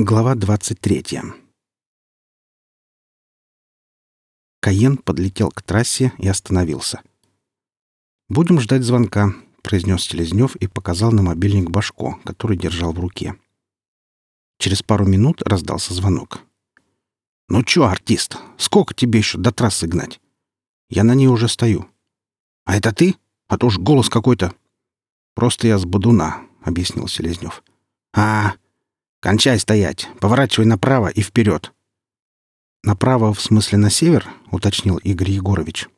Глава 23. Каен подлетел к трассе и остановился. «Будем ждать звонка», — произнес Селезнев и показал на мобильник Башко, который держал в руке. Через пару минут раздался звонок. «Ну чё, артист, сколько тебе еще до трассы гнать?» «Я на ней уже стою». «А это ты? А то уж голос какой-то». «Просто я с Бодуна», — объяснил Селезнев. «А, кончай стоять, поворачивай направо и вперед». «Направо, в смысле на север?» — уточнил Игорь Егорович.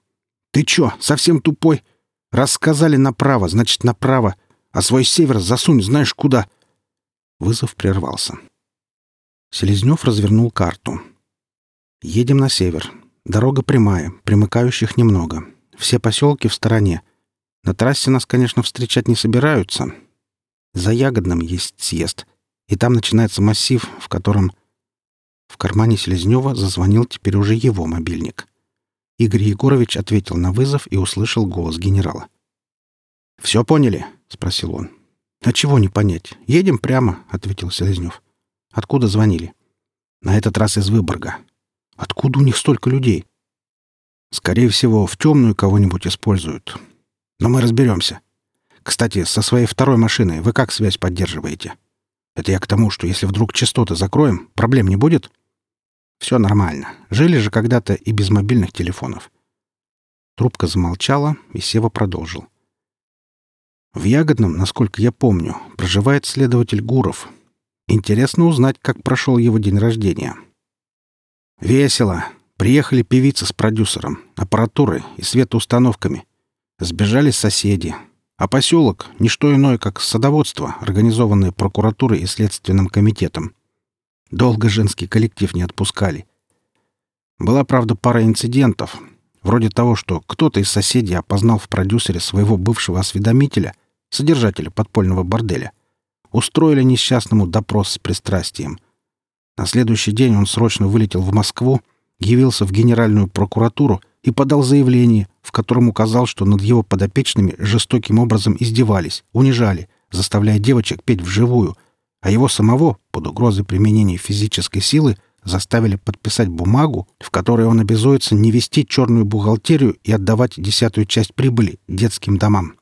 «Ты чё, совсем тупой? Раз сказали направо, значит направо, а свой север засунь знаешь куда». Вызов прервался. Селезнев развернул карту. «Едем на север. Дорога прямая, примыкающих немного. Все поселки в стороне. На трассе нас, конечно, встречать не собираются. За Ягодным есть съезд, и там начинается массив, в котором...» В кармане Селезнева зазвонил теперь уже его мобильник. Игорь Егорович ответил на вызов и услышал голос генерала. «Все поняли?» — спросил он. «А чего не понять? Едем прямо», — ответил Селезнев. Откуда звонили? На этот раз из Выборга. Откуда у них столько людей? Скорее всего, в темную кого-нибудь используют. Но мы разберемся. Кстати, со своей второй машиной вы как связь поддерживаете? Это я к тому, что если вдруг частоты закроем, проблем не будет? Все нормально. Жили же когда-то и без мобильных телефонов. Трубка замолчала, и Сева продолжил. В Ягодном, насколько я помню, проживает следователь Гуров — Интересно узнать, как прошел его день рождения. Весело. Приехали певица с продюсером, аппаратурой и светоустановками. Сбежали соседи. А поселок — ничто иное, как садоводство, организованное прокуратурой и следственным комитетом. Долго женский коллектив не отпускали. Была, правда, пара инцидентов. Вроде того, что кто-то из соседей опознал в продюсере своего бывшего осведомителя, содержателя подпольного борделя устроили несчастному допрос с пристрастием. На следующий день он срочно вылетел в Москву, явился в Генеральную прокуратуру и подал заявление, в котором указал, что над его подопечными жестоким образом издевались, унижали, заставляя девочек петь вживую, а его самого, под угрозой применения физической силы, заставили подписать бумагу, в которой он обязуется не вести черную бухгалтерию и отдавать десятую часть прибыли детским домам.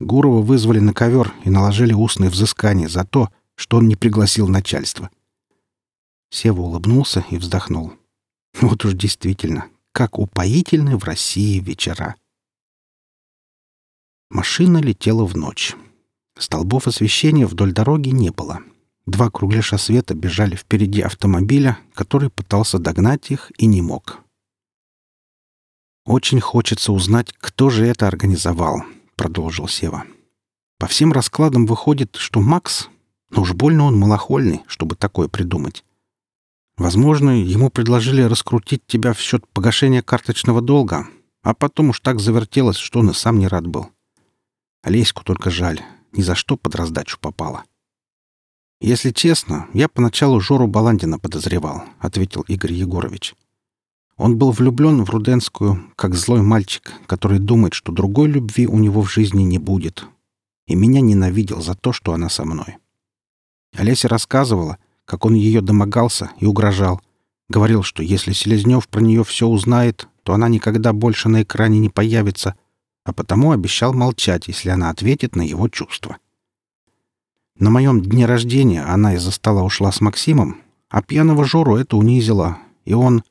Гурова вызвали на ковер и наложили устное взыскание за то, что он не пригласил начальство. Сева улыбнулся и вздохнул. Вот уж действительно, как упоительны в России вечера. Машина летела в ночь. Столбов освещения вдоль дороги не было. Два кругляша света бежали впереди автомобиля, который пытался догнать их и не мог. Очень хочется узнать, кто же это организовал, — продолжил Сева. «По всем раскладам выходит, что Макс... Но уж больно он малохольный, чтобы такое придумать. Возможно, ему предложили раскрутить тебя в счет погашения карточного долга, а потом уж так завертелось, что он и сам не рад был. Олеську только жаль, ни за что под раздачу попала». «Если честно, я поначалу Жору Баландина подозревал», — ответил Игорь Егорович. Он был влюблен в Руденскую, как злой мальчик, который думает, что другой любви у него в жизни не будет. И меня ненавидел за то, что она со мной. Олеся рассказывала, как он ее домогался и угрожал. Говорил, что если Селезнев про нее все узнает, то она никогда больше на экране не появится, а потому обещал молчать, если она ответит на его чувства. На моем дне рождения она из-за стола ушла с Максимом, а пьяного Жору это унизило, и он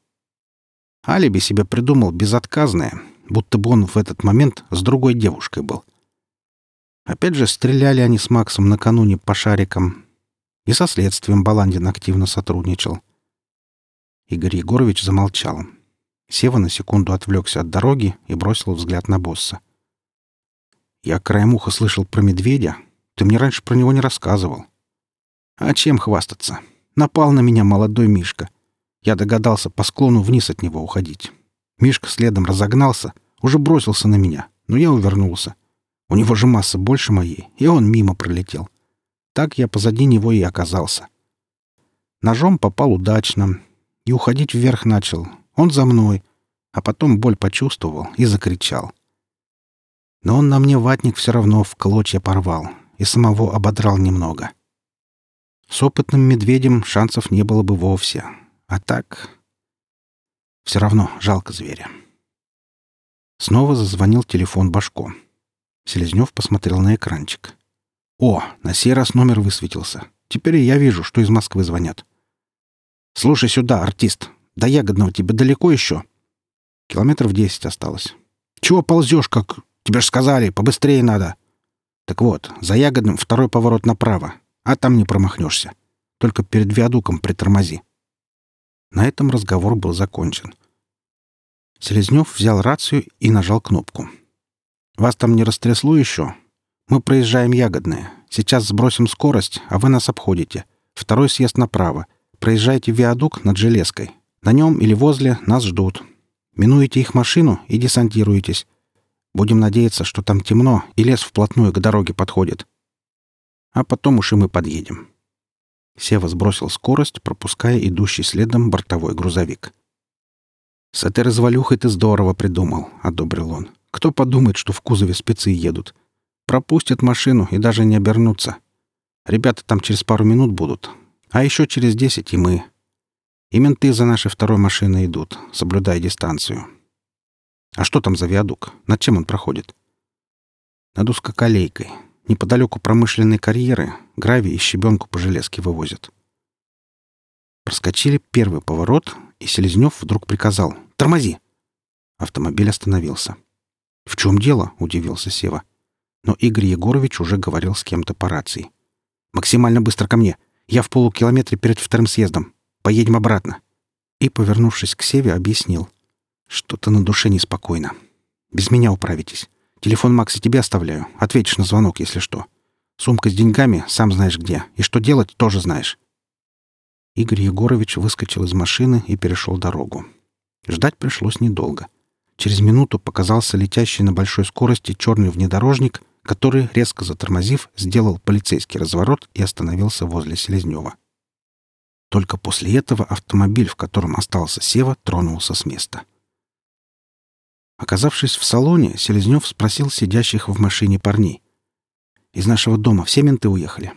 Алиби себе придумал безотказное, будто бы он в этот момент с другой девушкой был. Опять же, стреляли они с Максом накануне по шарикам. И со следствием Баландин активно сотрудничал. Игорь Егорович замолчал. Сева на секунду отвлекся от дороги и бросил взгляд на босса. «Я краем уха слышал про медведя. Ты мне раньше про него не рассказывал». «А чем хвастаться? Напал на меня молодой Мишка. Я догадался по склону вниз от него уходить. Мишка следом разогнался, уже бросился на меня, но я увернулся. У него же масса больше моей, и он мимо пролетел. Так я позади него и оказался. Ножом попал удачно, и уходить вверх начал. Он за мной, а потом боль почувствовал и закричал. Но он на мне ватник все равно в клочья порвал и самого ободрал немного. С опытным медведем шансов не было бы вовсе. А так... Все равно жалко зверя. Снова зазвонил телефон Башко. Селезнев посмотрел на экранчик. «О, на сей раз номер высветился. Теперь я вижу, что из Москвы звонят. Слушай сюда, артист. До Ягодного тебе далеко еще?» «Километров десять осталось». «Чего ползешь, как... Тебе ж сказали, побыстрее надо». «Так вот, за Ягодным второй поворот направо, а там не промахнешься. Только перед виадуком притормози». На этом разговор был закончен. Селезнев взял рацию и нажал кнопку. «Вас там не растрясло еще? Мы проезжаем Ягодное. Сейчас сбросим скорость, а вы нас обходите. Второй съезд направо. Проезжайте виадук над железкой. На нем или возле нас ждут. Минуете их машину и десантируетесь. Будем надеяться, что там темно и лес вплотную к дороге подходит. А потом уж и мы подъедем». Сева сбросил скорость, пропуская идущий следом бортовой грузовик. «С этой развалюхой ты здорово придумал», — одобрил он. «Кто подумает, что в кузове спецы едут? Пропустят машину и даже не обернутся. Ребята там через пару минут будут. А еще через десять и мы. И менты за нашей второй машиной идут, соблюдая дистанцию. А что там за виадук? Над чем он проходит?» «Над узкоколейкой. Неподалеку промышленной карьеры гравий и щебенку по железке вывозят. Проскочили первый поворот, и Селезнев вдруг приказал «Тормози!». Автомобиль остановился. «В чем дело?» — удивился Сева. Но Игорь Егорович уже говорил с кем-то по рации. «Максимально быстро ко мне. Я в полукилометре перед вторым съездом. Поедем обратно». И, повернувшись к Севе, объяснил. «Что-то на душе неспокойно. Без меня управитесь. Телефон Макса тебе оставляю. Ответишь на звонок, если что. Сумка с деньгами, сам знаешь где. И что делать, тоже знаешь». Игорь Егорович выскочил из машины и перешел дорогу. Ждать пришлось недолго. Через минуту показался летящий на большой скорости черный внедорожник, который, резко затормозив, сделал полицейский разворот и остановился возле Селезнева. Только после этого автомобиль, в котором остался Сева, тронулся с места. Оказавшись в салоне, Селезнев спросил сидящих в машине парней. «Из нашего дома все менты уехали?»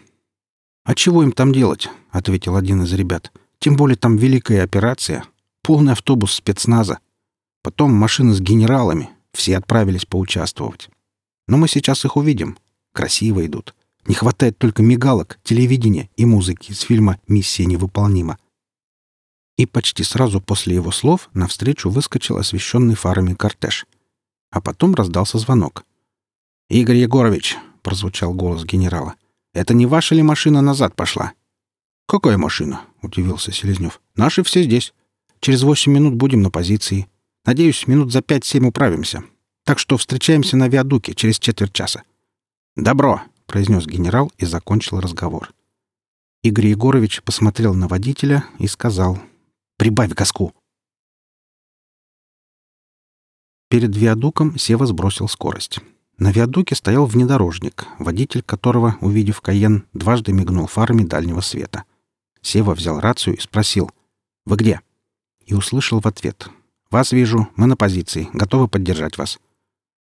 «А чего им там делать?» — ответил один из ребят. «Тем более там великая операция. Полный автобус спецназа. Потом машины с генералами. Все отправились поучаствовать. Но мы сейчас их увидим. Красиво идут. Не хватает только мигалок, телевидения и музыки из фильма «Миссия невыполнима». И почти сразу после его слов навстречу выскочил освещенный фарами кортеж. А потом раздался звонок. «Игорь Егорович!» — прозвучал голос генерала. «Это не ваша ли машина назад пошла?» «Какая машина?» — удивился Селезнев. «Наши все здесь. Через восемь минут будем на позиции. Надеюсь, минут за пять-семь управимся. Так что встречаемся на виадуке через четверть часа». «Добро!» — произнес генерал и закончил разговор. Игорь Егорович посмотрел на водителя и сказал — Прибавь газку!» Перед виадуком Сева сбросил скорость. На виадуке стоял внедорожник, водитель которого, увидев Каен, дважды мигнул фарами дальнего света. Сева взял рацию и спросил «Вы где?» И услышал в ответ «Вас вижу, мы на позиции, готовы поддержать вас».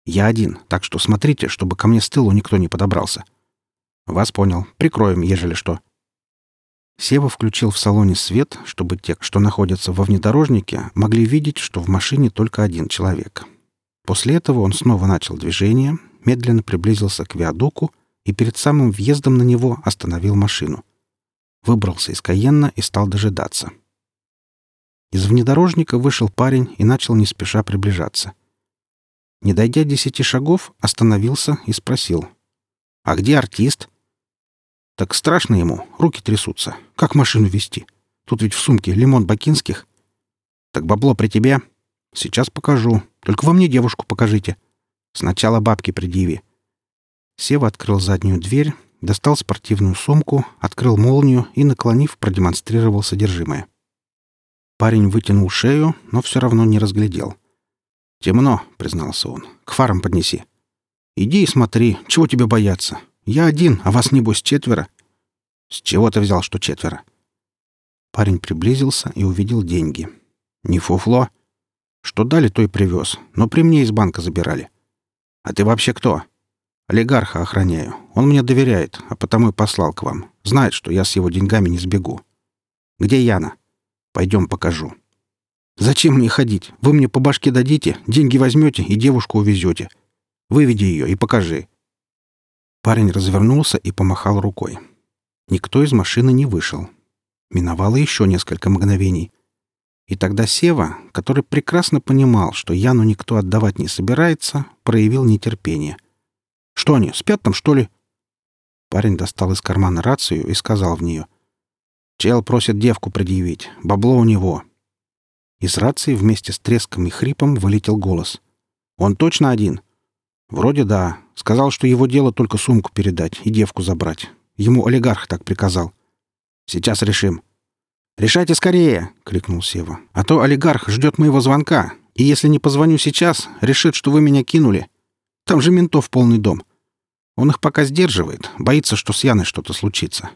«Я один, так что смотрите, чтобы ко мне с тылу никто не подобрался». «Вас понял. Прикроем, ежели что». Сева включил в салоне свет, чтобы те, что находятся во внедорожнике, могли видеть, что в машине только один человек. После этого он снова начал движение, медленно приблизился к виадуку и перед самым въездом на него остановил машину. Выбрался из Каенна и стал дожидаться. Из внедорожника вышел парень и начал не спеша приближаться. Не дойдя десяти шагов, остановился и спросил. «А где артист?» Так страшно ему, руки трясутся. Как машину вести? Тут ведь в сумке лимон бакинских. Так бабло при тебе? Сейчас покажу. Только вы мне девушку покажите. Сначала бабки предъяви. Сева открыл заднюю дверь, достал спортивную сумку, открыл молнию и, наклонив, продемонстрировал содержимое. Парень вытянул шею, но все равно не разглядел. «Темно», — признался он. «К фарам поднеси». «Иди и смотри. Чего тебе бояться? Я один, а вас, небось, четверо. С чего ты взял, что четверо? Парень приблизился и увидел деньги. Не фуфло. Что дали, то и привез. Но при мне из банка забирали. А ты вообще кто? Олигарха охраняю. Он мне доверяет, а потому и послал к вам. Знает, что я с его деньгами не сбегу. Где Яна? Пойдем покажу. Зачем мне ходить? Вы мне по башке дадите, деньги возьмете и девушку увезете. Выведи ее и покажи. Парень развернулся и помахал рукой. Никто из машины не вышел. Миновало еще несколько мгновений. И тогда Сева, который прекрасно понимал, что Яну никто отдавать не собирается, проявил нетерпение. «Что они, спят там, что ли?» Парень достал из кармана рацию и сказал в нее. «Чел просит девку предъявить. Бабло у него». Из рации вместе с треском и хрипом вылетел голос. «Он точно один?» «Вроде да. Сказал, что его дело только сумку передать и девку забрать. Ему олигарх так приказал. Сейчас решим». «Решайте скорее!» — крикнул Сева. «А то олигарх ждет моего звонка, и если не позвоню сейчас, решит, что вы меня кинули. Там же ментов полный дом. Он их пока сдерживает, боится, что с Яной что-то случится.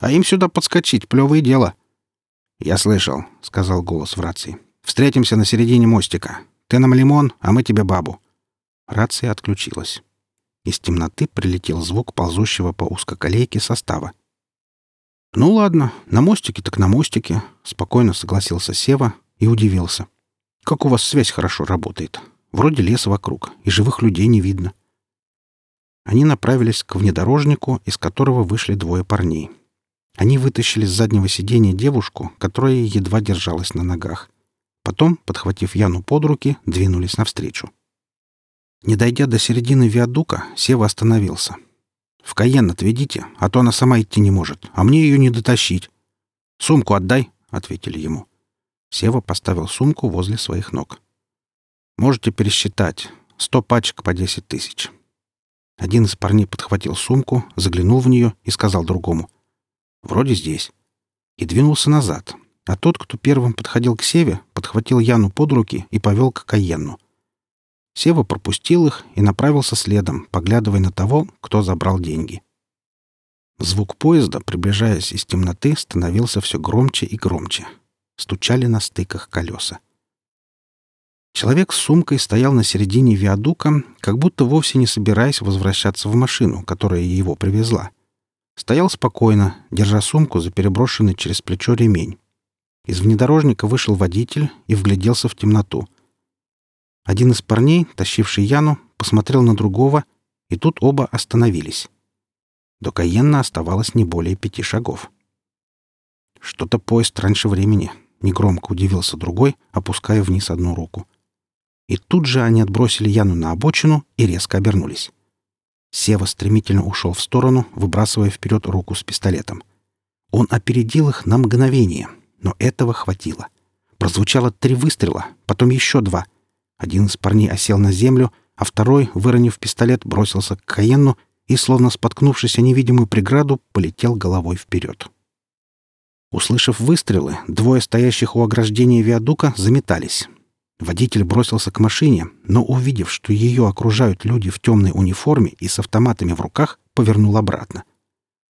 А им сюда подскочить — плевое дело». «Я слышал», — сказал голос в рации. «Встретимся на середине мостика. Ты нам лимон, а мы тебе бабу». Рация отключилась. Из темноты прилетел звук ползущего по узкоколейке состава. «Ну ладно, на мостике так на мостике», — спокойно согласился Сева и удивился. «Как у вас связь хорошо работает. Вроде лес вокруг, и живых людей не видно». Они направились к внедорожнику, из которого вышли двое парней. Они вытащили с заднего сиденья девушку, которая едва держалась на ногах. Потом, подхватив Яну под руки, двинулись навстречу. Не дойдя до середины виадука, Сева остановился. «В Каен отведите, а то она сама идти не может, а мне ее не дотащить». «Сумку отдай», — ответили ему. Сева поставил сумку возле своих ног. «Можете пересчитать. Сто пачек по десять тысяч». Один из парней подхватил сумку, заглянул в нее и сказал другому. «Вроде здесь». И двинулся назад, а тот, кто первым подходил к Севе, подхватил Яну под руки и повел к Каенну. Сева пропустил их и направился следом, поглядывая на того, кто забрал деньги. Звук поезда, приближаясь из темноты, становился все громче и громче. Стучали на стыках колеса. Человек с сумкой стоял на середине виадука, как будто вовсе не собираясь возвращаться в машину, которая его привезла. Стоял спокойно, держа сумку за переброшенный через плечо ремень. Из внедорожника вышел водитель и вгляделся в темноту — один из парней, тащивший Яну, посмотрел на другого, и тут оба остановились. До Каенна оставалось не более пяти шагов. «Что-то поезд раньше времени», — негромко удивился другой, опуская вниз одну руку. И тут же они отбросили Яну на обочину и резко обернулись. Сева стремительно ушел в сторону, выбрасывая вперед руку с пистолетом. Он опередил их на мгновение, но этого хватило. Прозвучало три выстрела, потом еще два — один из парней осел на землю, а второй, выронив пистолет, бросился к Каенну и, словно споткнувшись о невидимую преграду, полетел головой вперед. Услышав выстрелы, двое стоящих у ограждения виадука заметались. Водитель бросился к машине, но, увидев, что ее окружают люди в темной униформе и с автоматами в руках, повернул обратно.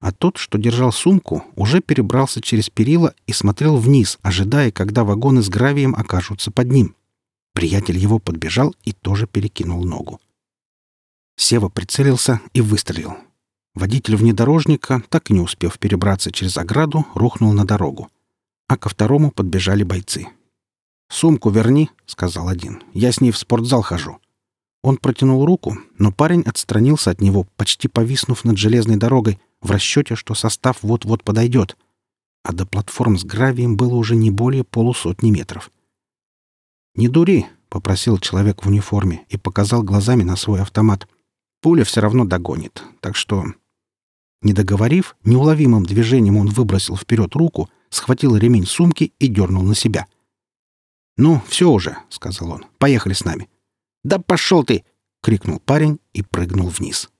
А тот, что держал сумку, уже перебрался через перила и смотрел вниз, ожидая, когда вагоны с гравием окажутся под ним. Приятель его подбежал и тоже перекинул ногу. Сева прицелился и выстрелил. Водитель внедорожника, так и не успев перебраться через ограду, рухнул на дорогу. А ко второму подбежали бойцы. «Сумку верни», — сказал один. «Я с ней в спортзал хожу». Он протянул руку, но парень отстранился от него, почти повиснув над железной дорогой, в расчете, что состав вот-вот подойдет. А до платформ с гравием было уже не более полусотни метров. «Не дури», — попросил человек в униформе и показал глазами на свой автомат. «Пуля все равно догонит, так что...» Не договорив, неуловимым движением он выбросил вперед руку, схватил ремень сумки и дернул на себя. «Ну, все уже», — сказал он. «Поехали с нами». «Да пошел ты!» — крикнул парень и прыгнул вниз.